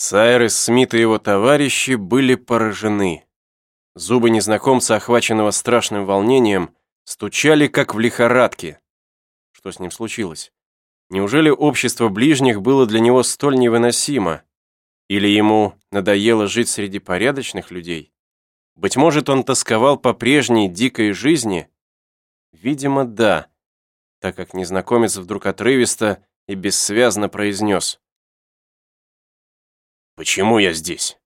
Сайрес Смит и его товарищи были поражены. Зубы незнакомца, охваченного страшным волнением, стучали, как в лихорадке. Что с ним случилось? Неужели общество ближних было для него столь невыносимо? Или ему надоело жить среди порядочных людей? Быть может, он тосковал по прежней дикой жизни? Видимо, да, так как незнакомец вдруг отрывисто и бессвязно произнес. «Почему я здесь?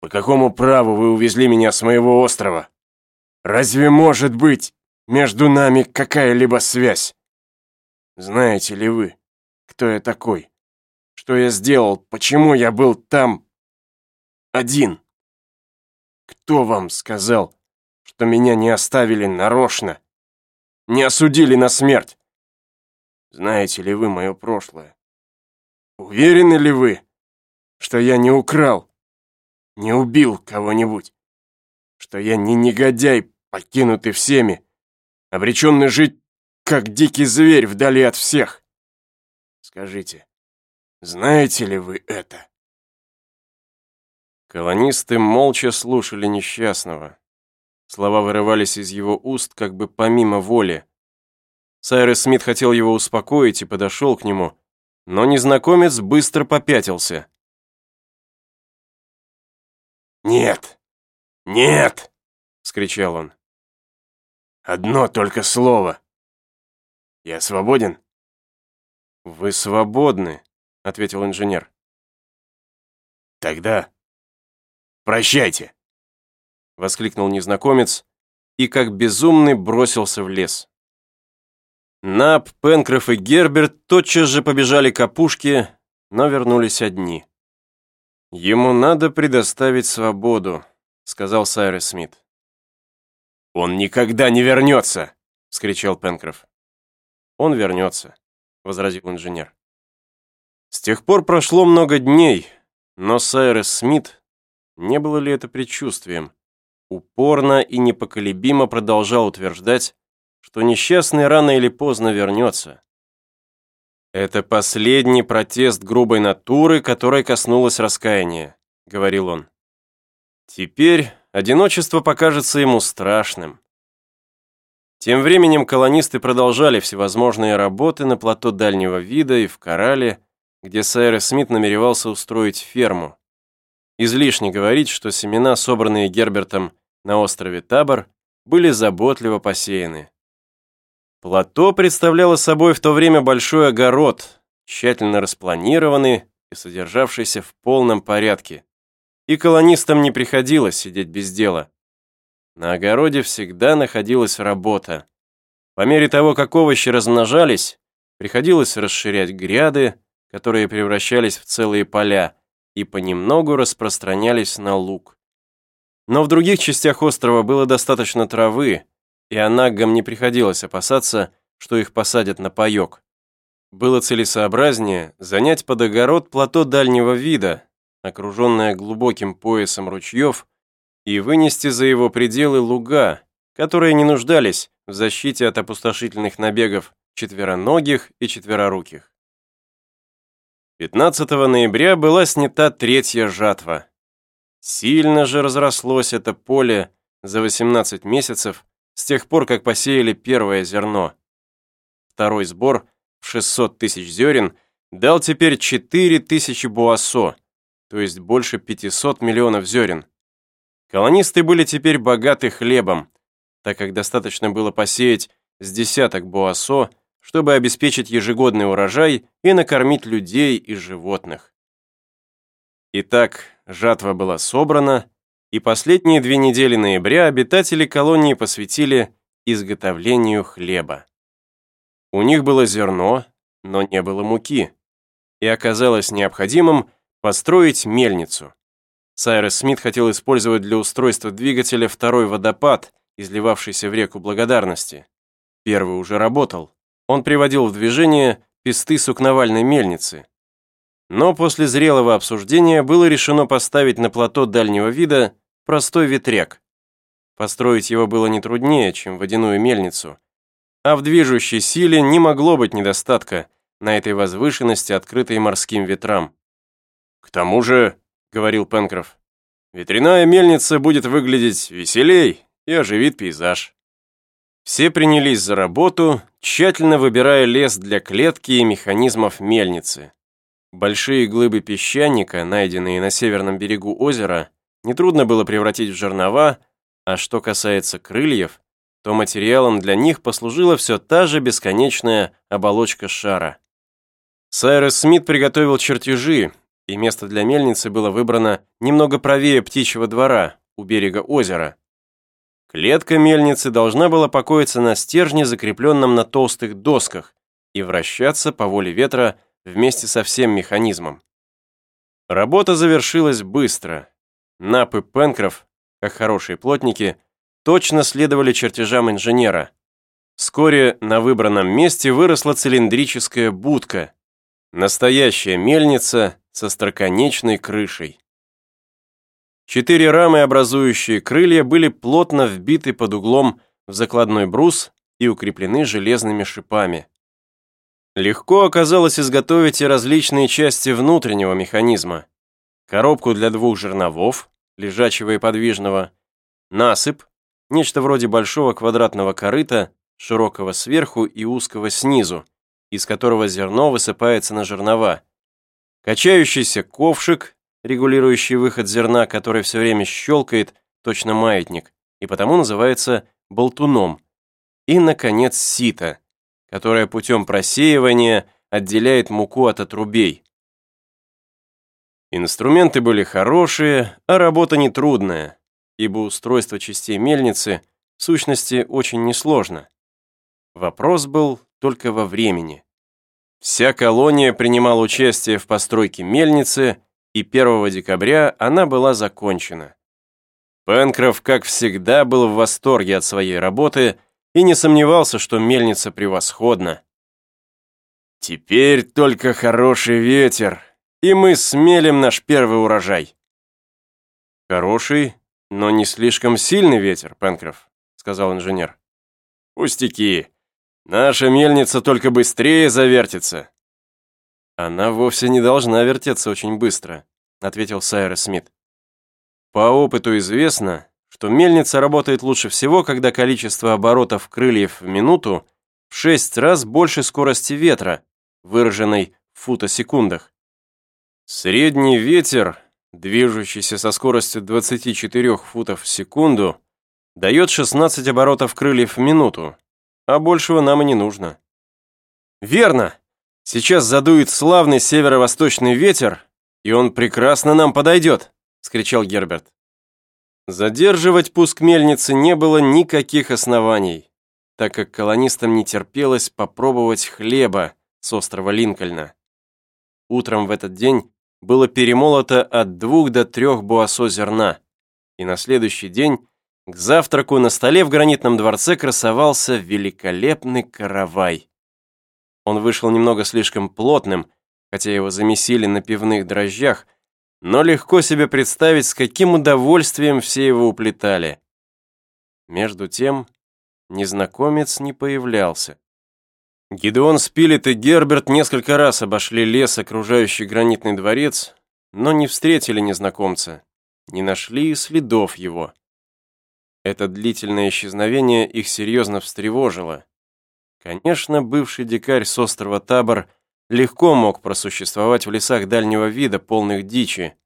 По какому праву вы увезли меня с моего острова? Разве может быть между нами какая-либо связь? Знаете ли вы, кто я такой? Что я сделал? Почему я был там один?» Кто вам сказал, что меня не оставили нарочно? Не осудили на смерть? Знаете ли вы мое прошлое? Уверены ли вы, что я не украл, не убил кого-нибудь? Что я не негодяй, покинутый всеми, обреченный жить, как дикий зверь вдали от всех? Скажите, знаете ли вы это? Колонисты молча слушали несчастного. Слова вырывались из его уст как бы помимо воли. Сайрес Смит хотел его успокоить и подошел к нему, но незнакомец быстро попятился. «Нет! Нет!» — скричал он. «Одно только слово. Я свободен?» «Вы свободны», — ответил инженер. «Тогда Прощайте!» Воскликнул незнакомец и как безумный бросился в лес. Нап, Пенкроф и Герберт тотчас же побежали к опушке, но вернулись одни. «Ему надо предоставить свободу», — сказал Сайрес Смит. «Он никогда не вернется!» — скричал Пенкроф. «Он вернется», — возразил инженер. С тех пор прошло много дней, но Сайрес Смит не было ли это предчувствием? Упорно и непоколебимо продолжал утверждать, что несчастный рано или поздно вернется. «Это последний протест грубой натуры, которой коснулось раскаяния», — говорил он. «Теперь одиночество покажется ему страшным». Тем временем колонисты продолжали всевозможные работы на плато дальнего вида и в Корале, где Сайрес Смит намеревался устроить ферму. Излишне говорить, что семена, собранные Гербертом на острове Табор, были заботливо посеяны. Плато представляло собой в то время большой огород, тщательно распланированный и содержавшийся в полном порядке. И колонистам не приходилось сидеть без дела. На огороде всегда находилась работа. По мере того, как овощи размножались, приходилось расширять гряды, которые превращались в целые поля, и понемногу распространялись на луг. Но в других частях острова было достаточно травы, и анаггам не приходилось опасаться, что их посадят на паёк. Было целесообразнее занять под огород плато дальнего вида, окруженное глубоким поясом ручьев, и вынести за его пределы луга, которые не нуждались в защите от опустошительных набегов четвероногих и четвероруких. 15 ноября была снята третья жатва. Сильно же разрослось это поле за 18 месяцев с тех пор, как посеяли первое зерно. Второй сбор в 600 тысяч зерен дал теперь 4 тысячи буассо, то есть больше 500 миллионов зерен. Колонисты были теперь богаты хлебом, так как достаточно было посеять с десяток буассо чтобы обеспечить ежегодный урожай и накормить людей и животных. Итак, жатва была собрана, и последние две недели ноября обитатели колонии посвятили изготовлению хлеба. У них было зерно, но не было муки, и оказалось необходимым построить мельницу. Сайрес Смит хотел использовать для устройства двигателя второй водопад, изливавшийся в реку Благодарности. Первый уже работал, он приводил в движение песты сукновальной мельницы. Но после зрелого обсуждения было решено поставить на плато дальнего вида простой ветряк. Построить его было не труднее, чем водяную мельницу, а в движущей силе не могло быть недостатка на этой возвышенности, открытой морским ветрам. «К тому же», — говорил Пенкроф, «ветряная мельница будет выглядеть веселей и оживит пейзаж». Все принялись за работу, тщательно выбирая лес для клетки и механизмов мельницы. Большие глыбы песчаника, найденные на северном берегу озера, нетрудно было превратить в жернова, а что касается крыльев, то материалом для них послужила все та же бесконечная оболочка шара. Сайрес Смит приготовил чертежи, и место для мельницы было выбрано немного правее птичьего двора, у берега озера. Клетка мельницы должна была покоиться на стержне, закрепленном на толстых досках, и вращаться по воле ветра вместе со всем механизмом. Работа завершилась быстро. Нап и Пенкроф, как хорошие плотники, точно следовали чертежам инженера. Вскоре на выбранном месте выросла цилиндрическая будка, настоящая мельница со строконечной крышей. Четыре рамы, образующие крылья, были плотно вбиты под углом в закладной брус и укреплены железными шипами. Легко оказалось изготовить и различные части внутреннего механизма. Коробку для двух жерновов, лежачего и подвижного, насыпь, нечто вроде большого квадратного корыта, широкого сверху и узкого снизу, из которого зерно высыпается на жернова, качающийся ковшик, регулирующий выход зерна, который все время щелкает, точно маятник, и потому называется болтуном, и, наконец, сито, которое путем просеивания отделяет муку от отрубей. Инструменты были хорошие, а работа нетрудная, ибо устройство частей мельницы в сущности очень несложно. Вопрос был только во времени. Вся колония принимала участие в постройке мельницы, и 1 декабря она была закончена. Пенкроф, как всегда, был в восторге от своей работы и не сомневался, что мельница превосходна. «Теперь только хороший ветер, и мы смелим наш первый урожай». «Хороший, но не слишком сильный ветер, Пенкроф», сказал инженер. «Пустяки. Наша мельница только быстрее завертится». «Она вовсе не должна вертеться очень быстро», ответил Сайрес Смит. «По опыту известно, что мельница работает лучше всего, когда количество оборотов крыльев в минуту в шесть раз больше скорости ветра, выраженной в футосекундах. Средний ветер движущийся со скоростью 24 футов в секунду, дает 16 оборотов крыльев в минуту, а большего нам и не нужно. Верно! Сейчас задует славный северо-восточный ветер, и он прекрасно нам подойдет, скричал Герберт. Задерживать пуск мельницы не было никаких оснований, так как колонистам не терпелось попробовать хлеба с острова Линкольна. Утром в этот день было перемолото от двух до трех буассо зерна, и на следующий день к завтраку на столе в гранитном дворце красовался великолепный каравай. Он вышел немного слишком плотным, хотя его замесили на пивных дрожжах, но легко себе представить, с каким удовольствием все его уплетали. Между тем, незнакомец не появлялся. Гидеон Спилет и Герберт несколько раз обошли лес, окружающий гранитный дворец, но не встретили незнакомца, не нашли следов его. Это длительное исчезновение их серьезно встревожило. Конечно, бывший дикарь с острова Табор легко мог просуществовать в лесах дальнего вида, полных дичи.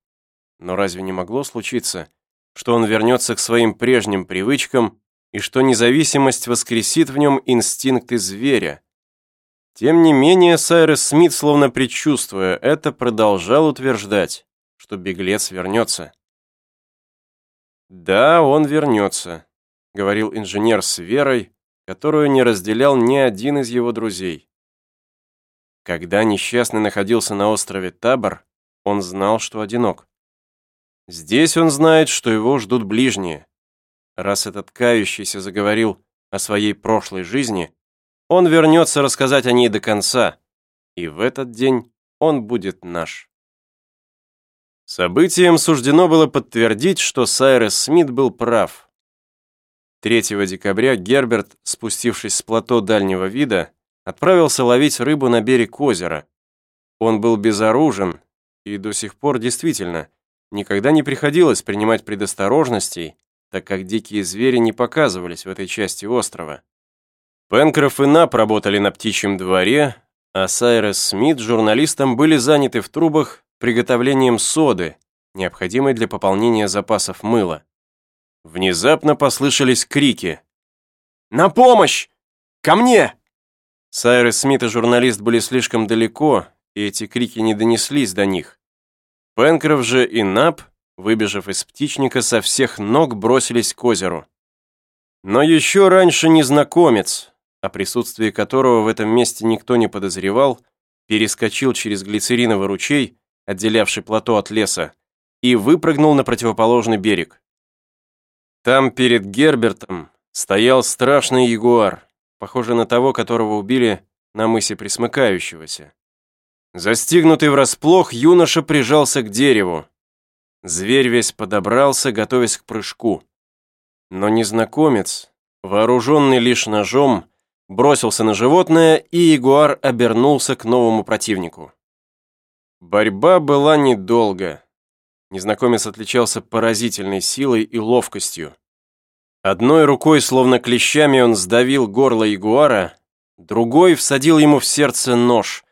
Но разве не могло случиться, что он вернется к своим прежним привычкам и что независимость воскресит в нем инстинкты зверя? Тем не менее, Сайрес Смит, словно предчувствуя это, продолжал утверждать, что беглец вернется. «Да, он вернется», — говорил инженер с верой, которую не разделял ни один из его друзей. Когда несчастный находился на острове Табор, он знал, что одинок. Здесь он знает, что его ждут ближние. Раз этот кающийся заговорил о своей прошлой жизни, он вернется рассказать о ней до конца, и в этот день он будет наш. Событием суждено было подтвердить, что Сайрес Смит был прав. 3 декабря Герберт, спустившись с плато дальнего вида, отправился ловить рыбу на берег озера. Он был безоружен, и до сих пор действительно никогда не приходилось принимать предосторожностей, так как дикие звери не показывались в этой части острова. Пенкроф и Нап работали на птичьем дворе, а Сайрес Смит журналистом были заняты в трубах приготовлением соды, необходимой для пополнения запасов мыла. Внезапно послышались крики. «На помощь! Ко мне!» Сайрес Смит и журналист были слишком далеко, и эти крики не донеслись до них. Пенкроф же и Нап, выбежав из птичника, со всех ног бросились к озеру. Но еще раньше незнакомец, о присутствии которого в этом месте никто не подозревал, перескочил через глицериновый ручей, отделявший плато от леса, и выпрыгнул на противоположный берег. Там перед Гербертом стоял страшный ягуар, похожий на того, которого убили на мысе Присмыкающегося. Застигнутый врасплох, юноша прижался к дереву. Зверь весь подобрался, готовясь к прыжку. Но незнакомец, вооруженный лишь ножом, бросился на животное, и ягуар обернулся к новому противнику. Борьба была недолго. Незнакомец отличался поразительной силой и ловкостью. Одной рукой, словно клещами, он сдавил горло ягуара, другой всадил ему в сердце нож,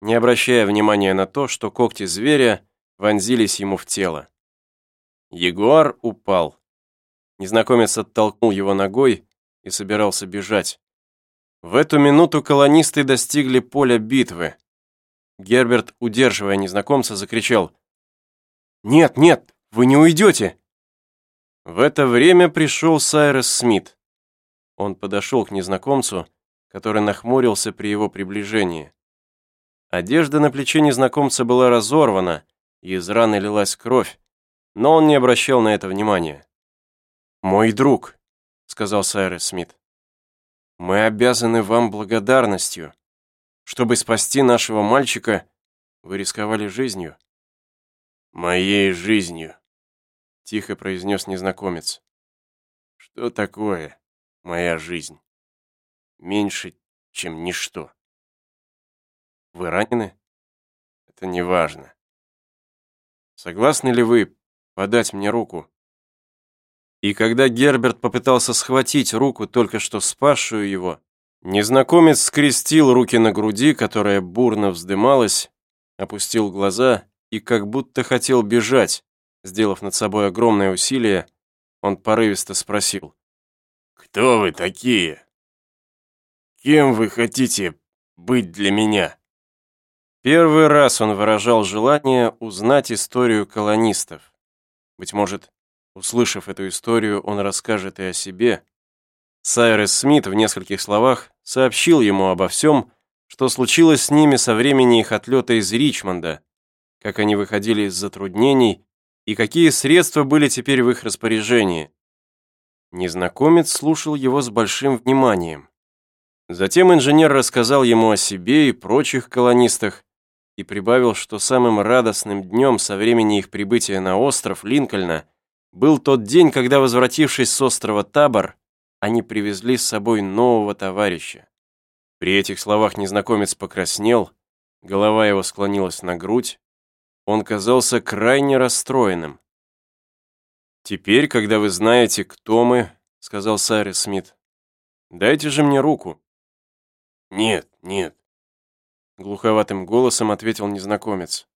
не обращая внимания на то, что когти зверя вонзились ему в тело. Ягуар упал. Незнакомец оттолкнул его ногой и собирался бежать. В эту минуту колонисты достигли поля битвы. Герберт, удерживая незнакомца, закричал «Нет, нет, вы не уйдете!» В это время пришел Сайрес Смит. Он подошел к незнакомцу, который нахмурился при его приближении. Одежда на плече незнакомца была разорвана, и из раны лилась кровь, но он не обращал на это внимания. «Мой друг», — сказал Сайрес Смит, мы обязаны вам благодарностью. Чтобы спасти нашего мальчика, вы рисковали жизнью». «Моей жизнью», — тихо произнес незнакомец. «Что такое моя жизнь? Меньше, чем ничто». «Вы ранены?» «Это не важно. Согласны ли вы подать мне руку?» И когда Герберт попытался схватить руку, только что спасшую его, незнакомец скрестил руки на груди, которая бурно вздымалась, опустил глаза и как будто хотел бежать, сделав над собой огромное усилие, он порывисто спросил. «Кто вы такие? Кем вы хотите быть для меня?» Первый раз он выражал желание узнать историю колонистов. Быть может, Услышав эту историю, он расскажет и о себе. Сайрес Смит в нескольких словах сообщил ему обо всем, что случилось с ними со времени их отлета из Ричмонда, как они выходили из затруднений и какие средства были теперь в их распоряжении. Незнакомец слушал его с большим вниманием. Затем инженер рассказал ему о себе и прочих колонистах и прибавил, что самым радостным днем со времени их прибытия на остров Линкольна был тот день, когда, возвратившись с острова Табор, они привезли с собой нового товарища. При этих словах незнакомец покраснел, голова его склонилась на грудь, он казался крайне расстроенным. «Теперь, когда вы знаете, кто мы», — сказал Сайрис Смит, — «дайте же мне руку». «Нет, нет», — глуховатым голосом ответил незнакомец.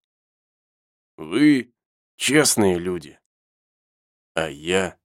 «Вы честные люди а я